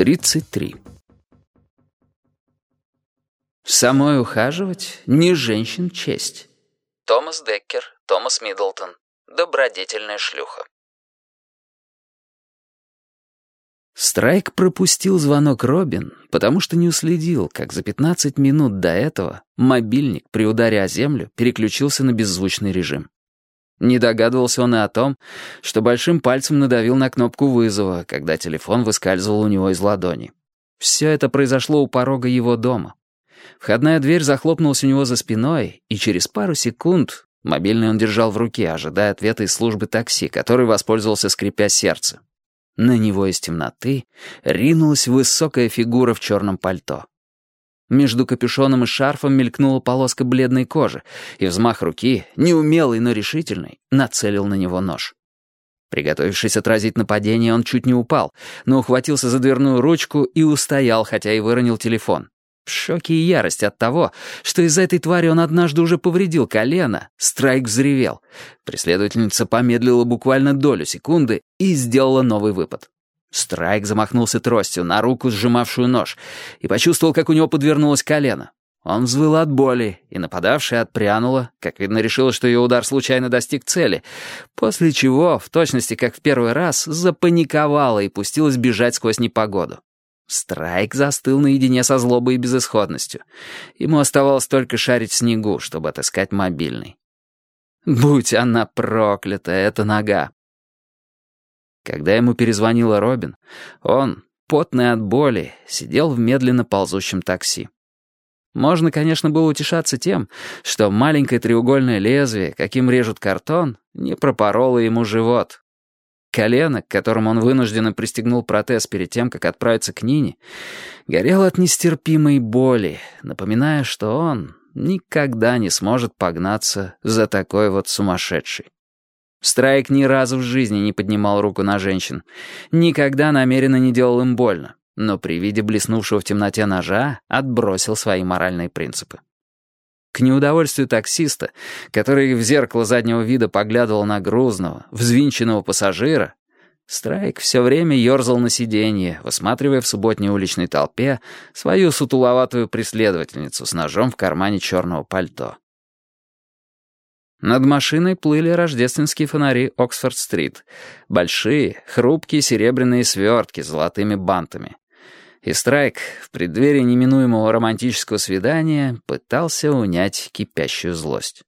33. Самой ухаживать не женщин честь. Томас Деккер, Томас Миддлтон. Добродетельная шлюха. Страйк пропустил звонок Робин, потому что не уследил, как за 15 минут до этого мобильник при ударе о землю переключился на беззвучный режим. Не догадывался он и о том, что большим пальцем надавил на кнопку вызова, когда телефон выскальзывал у него из ладони. Все это произошло у порога его дома. Входная дверь захлопнулась у него за спиной, и через пару секунд мобильный он держал в руке, ожидая ответа из службы такси, который воспользовался, скрипя сердце. На него из темноты ринулась высокая фигура в черном пальто. Между капюшоном и шарфом мелькнула полоска бледной кожи, и взмах руки, неумелый, но решительный, нацелил на него нож. Приготовившись отразить нападение, он чуть не упал, но ухватился за дверную ручку и устоял, хотя и выронил телефон. В шоке и ярость от того, что из-за этой твари он однажды уже повредил колено, Страйк взревел. Преследовательница помедлила буквально долю секунды и сделала новый выпад. Страйк замахнулся тростью на руку, сжимавшую нож, и почувствовал, как у него подвернулось колено. Он взвыл от боли, и нападавшая отпрянула, как видно, решила, что ее удар случайно достиг цели, после чего, в точности как в первый раз, запаниковала и пустилась бежать сквозь непогоду. Страйк застыл наедине со злобой и безысходностью. Ему оставалось только шарить снегу, чтобы отыскать мобильный. Будь она проклята, эта нога. Когда ему перезвонила Робин, он, потный от боли, сидел в медленно ползущем такси. Можно, конечно, было утешаться тем, что маленькое треугольное лезвие, каким режут картон, не пропороло ему живот. Колено, к которому он вынужденно пристегнул протез перед тем, как отправиться к Нине, горело от нестерпимой боли, напоминая, что он никогда не сможет погнаться за такой вот сумасшедшей. Страйк ни разу в жизни не поднимал руку на женщин. Никогда намеренно не делал им больно. Но при виде блеснувшего в темноте ножа отбросил свои моральные принципы. К неудовольствию таксиста, который в зеркало заднего вида поглядывал на грузного, взвинченного пассажира, Страйк все время ерзал на сиденье, высматривая в субботней уличной толпе свою сутуловатую преследовательницу с ножом в кармане черного пальто. Над машиной плыли рождественские фонари Оксфорд-стрит. Большие, хрупкие серебряные свертки с золотыми бантами. И Страйк в преддверии неминуемого романтического свидания пытался унять кипящую злость.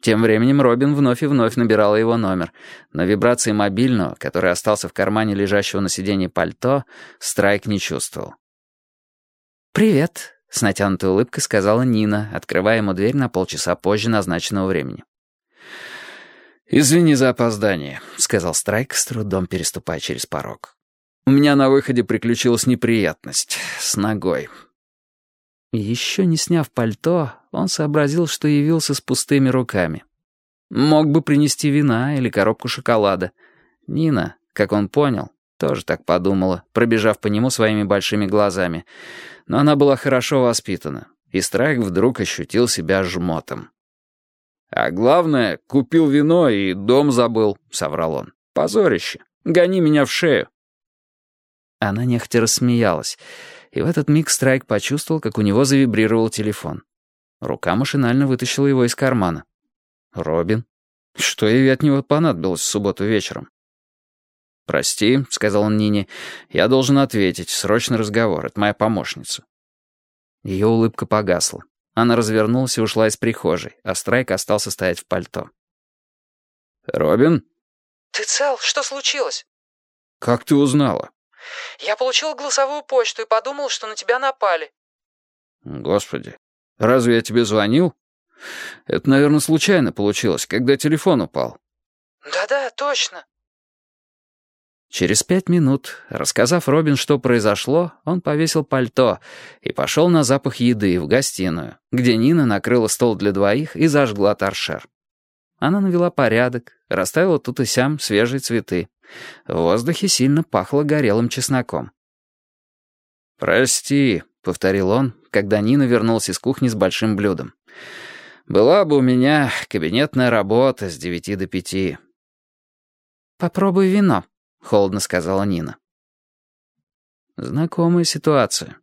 Тем временем Робин вновь и вновь набирала его номер, но вибрации мобильного, который остался в кармане лежащего на сиденье пальто, Страйк не чувствовал. «Привет», с натянутой улыбкой сказала Нина, открывая ему дверь на полчаса позже назначенного времени. «Извини за опоздание», — сказал Страйк, с трудом переступая через порог. «У меня на выходе приключилась неприятность с ногой». Еще не сняв пальто, он сообразил, что явился с пустыми руками. Мог бы принести вина или коробку шоколада. Нина, как он понял, тоже так подумала, пробежав по нему своими большими глазами. Но она была хорошо воспитана, и Страйк вдруг ощутил себя жмотом. «А главное, купил вино и дом забыл», — соврал он. «Позорище. Гони меня в шею». Она нехотя рассмеялась, и в этот миг Страйк почувствовал, как у него завибрировал телефон. Рука машинально вытащила его из кармана. «Робин? Что ей от него понадобилось в субботу вечером?» «Прости», — сказал он Нине, — «я должен ответить. Срочный разговор. Это моя помощница». Ее улыбка погасла. Она развернулась и ушла из прихожей, а Страйк остался стоять в пальто. «Робин?» «Ты цел? Что случилось?» «Как ты узнала?» «Я получил голосовую почту и подумал, что на тебя напали». «Господи, разве я тебе звонил? Это, наверное, случайно получилось, когда телефон упал». «Да-да, точно». Через пять минут, рассказав Робин, что произошло, он повесил пальто и пошел на запах еды в гостиную, где Нина накрыла стол для двоих и зажгла торшер. Она навела порядок, расставила тут и сям свежие цветы. В воздухе сильно пахло горелым чесноком. «Прости», — повторил он, когда Нина вернулась из кухни с большим блюдом. «Была бы у меня кабинетная работа с девяти до пяти». «Попробуй вино», — холодно сказала Нина. Знакомая ситуация.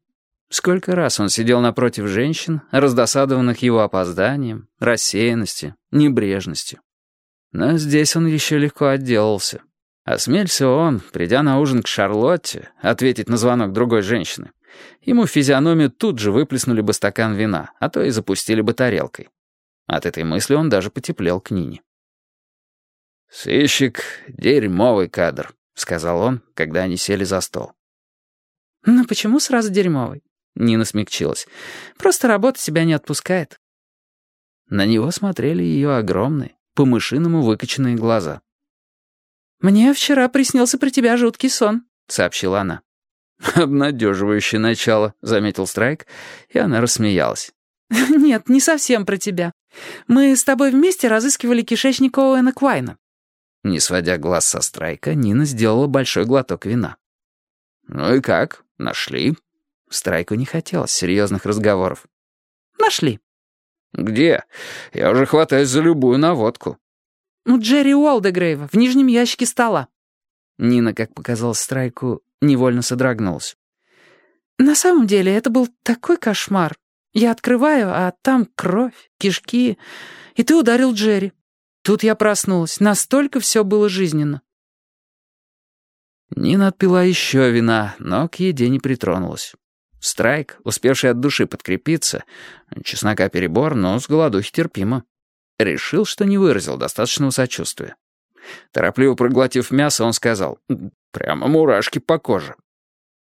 Сколько раз он сидел напротив женщин, раздосадованных его опозданием, рассеянностью, небрежностью. Но здесь он еще легко отделался. Осмелься он, придя на ужин к Шарлотте, ответить на звонок другой женщины. Ему в физиономию тут же выплеснули бы стакан вина, а то и запустили бы тарелкой. От этой мысли он даже потеплел к Нине. «Сыщик — дерьмовый кадр», — сказал он, когда они сели за стол. «Ну почему сразу дерьмовый?» — Нина смягчилась. «Просто работа себя не отпускает». На него смотрели ее огромные, по-мышиному выкоченные глаза. «Мне вчера приснился при тебя жуткий сон», — сообщила она. «Обнадеживающее начало», — заметил Страйк, и она рассмеялась. «Нет, не совсем про тебя. Мы с тобой вместе разыскивали кишечник Оуэна Квайна». Не сводя глаз со Страйка, Нина сделала большой глоток вина. «Ну и как? Нашли?» Страйку не хотелось серьезных разговоров. «Нашли». «Где? Я уже хватаюсь за любую наводку». «У Джерри Уолдегрейва, в нижнем ящике стола». Нина, как показалось Страйку, невольно содрогнулась. «На самом деле это был такой кошмар. Я открываю, а там кровь, кишки, и ты ударил Джерри. Тут я проснулась, настолько все было жизненно». Нина отпила еще вина, но к еде не притронулась. Страйк, успевший от души подкрепиться, чеснока перебор, но с голодухи терпимо, решил, что не выразил достаточного сочувствия. Торопливо проглотив мясо, он сказал, «Прямо мурашки по коже.